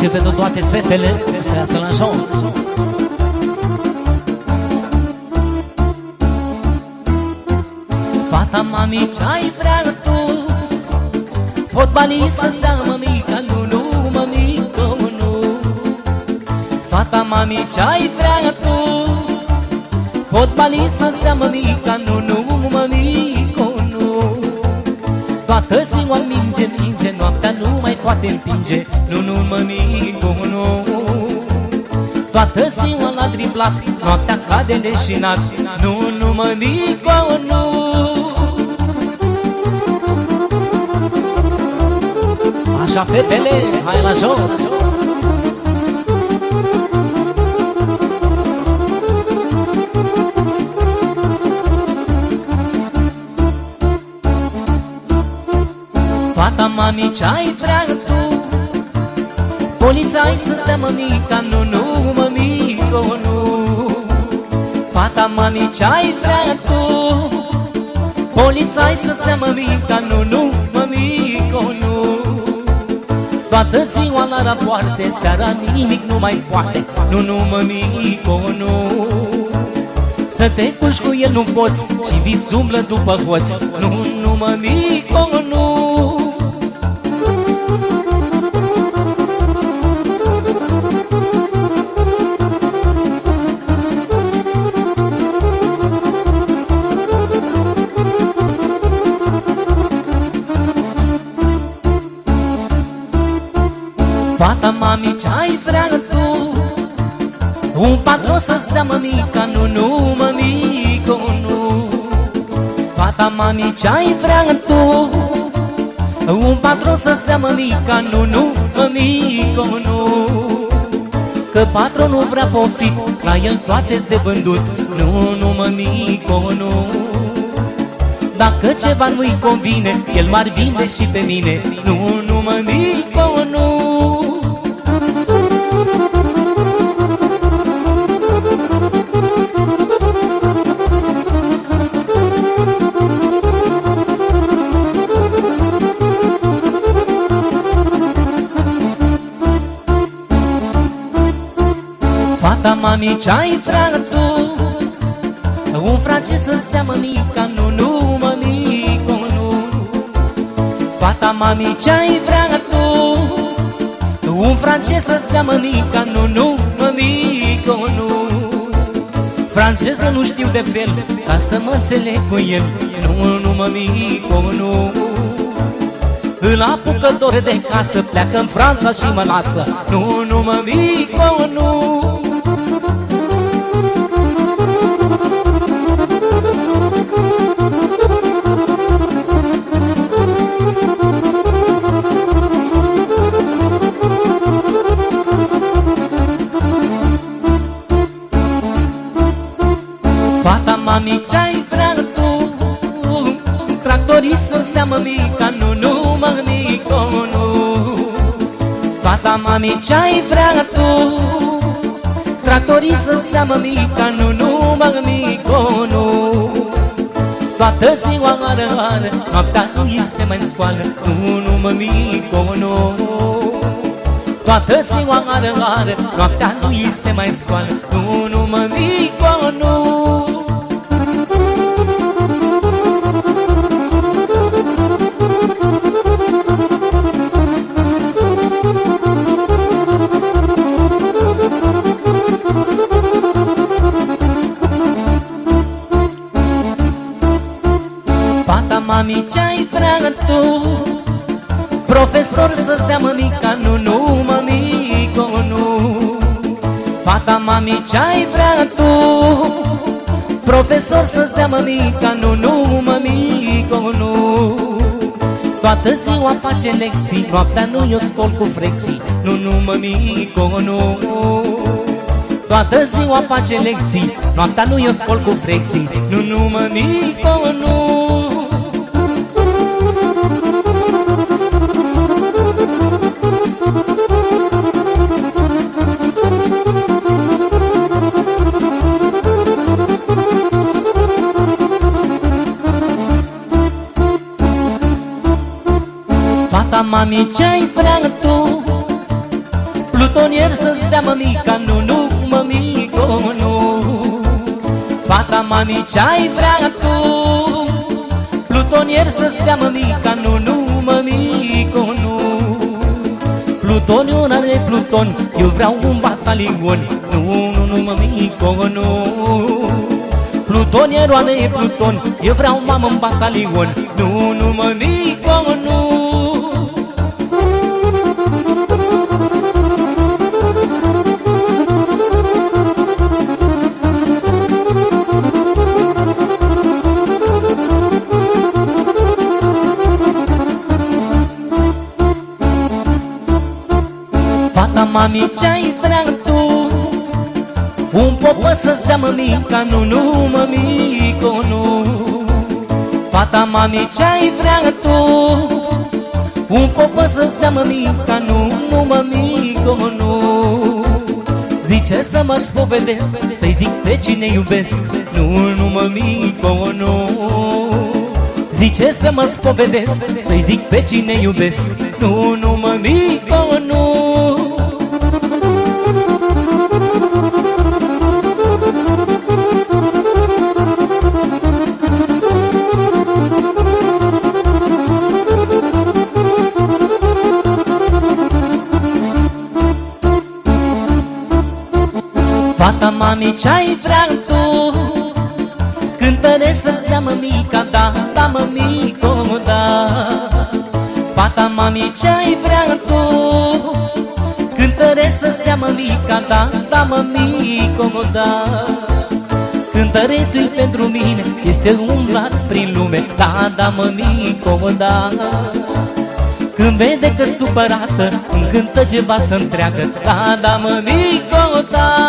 Și pentru toate fetele să iasă la show. Fata mami ce-ai vrea tu? Fotbalist să stea mămica, nu, nu, mămică, nu. Fata mami ce-ai vrea tu? Fotbalist să stea mămica, nu, nu, mămică, nu Toată ziua minge, minge, noaptea nu mai poate împinge Nu, nu, mămică, nu. Toată ziua l-a driblat, noaptea cade leșinat Nu, nu, mămică, nu. Așa, fetele, hai la joc mami ce-ai vrea tu. Polițai să stea mămica, nu, nu, mămico, nu. Fata mami ce-ai vrea tu. Polițai să stea mămica, nu, nu, mămico, nu. Toată ziua la rapoarte, seara nimic nu mai poate. Nu, nu, mămico, nu. Să te culci cu el nu poți Și vis umblă după hoți. Nu, nu, mămico, nu Fata mami ce-ai vrea tu? Un patron să-ți dea mămica, nu, nu, mămico, nu. Fata mami ce-ai vrea tu? Un patron să-ți dea mămica, nu, nu, mămico, nu. Că patronul vrea poftit, la el toate de vândut Nu, nu, mămico, nu. Dacă ceva nu-i convine, el m-ar vinde și pe mine Nu, nu, mămico, nu Fata mami ce-ai vrea tu? Un francez să stea mămica, nu, nu, mămico, nu. Fata mami ce-ai vrea tu? Un francez să stea mămica, nu, nu, mămico, nu. Franceză nu știu de fel, ca să mă înțeleg cu el. Nu, nu, mămico, nu. Îl apucă dor de casă, pleacă în Franța și mă lasă. Nu, nu, mămico, nu Tractorist să-ți dea mămica, nu, nu, mămico, nu Fata mami ce-ai vrea tu? Tractorist să-ți dea mămica, nu, nu, mămico, nu Toată ziua are, are, noaptea nu îi se mai scoală Nu, nu, mămico, nu Toată ziua are, are, noaptea nu îi se mai scoală Nu, nu, mămico, nu mami ce-ai vrea tu? Profesor să-ți dea mămica, nu, nu, mămico, nu. Fata mami ce-ai vrea tu? Profesor să-ți dea mămica, nu, nu, mămico, nu. Toată ziua face lecții, noaptea nu eu scol cu frecții Nu, nu, mămico, nu. Toată ziua face lecții, noaptea nu eu scol cu frecții Nu, nu, mămico, nu Fata mami ce-ai vrea tu. Plutonier să-ți dea mămica, nu, nu, mămico, nu. Fata mami, ce-ai vrea tu? Plutonier să-ți dea mămica, nu, nu, mămico, nu. Plutoniu are pluton, eu vreau un batalion. Nu, nu, nu, mămico, nu. Plutonier are pluton, eu vreau mamă în batalion. Nu, nu, mămico, mami ce-ai vrea tu. Un popă să-ți dea mămica Nu, nu, mămico, nu. Fata mami ce-ai vrea tu. Un popă să-ți dea mămica Nu, nu, mămico, nu. Zice să mă spovedesc Să-i zic pe cine iubesc Nu, nu, mămico, nu. Zice să mă spovedesc Să-i zic pe cine iubesc Nu, nu, mămico, Fata mami ce-ai vrea tu? Cântăre să-ți dea mămica, da, da mămico, da. Fata mami ce-ai vrea tu? Cântăre să-ți dea mămica, da, da mămico, da. Cântărețul pentru mine este umblat prin lume Da, da mămico, da. Când vede că supărată Îmi cântă ceva să întreagă Da, da, mămico, da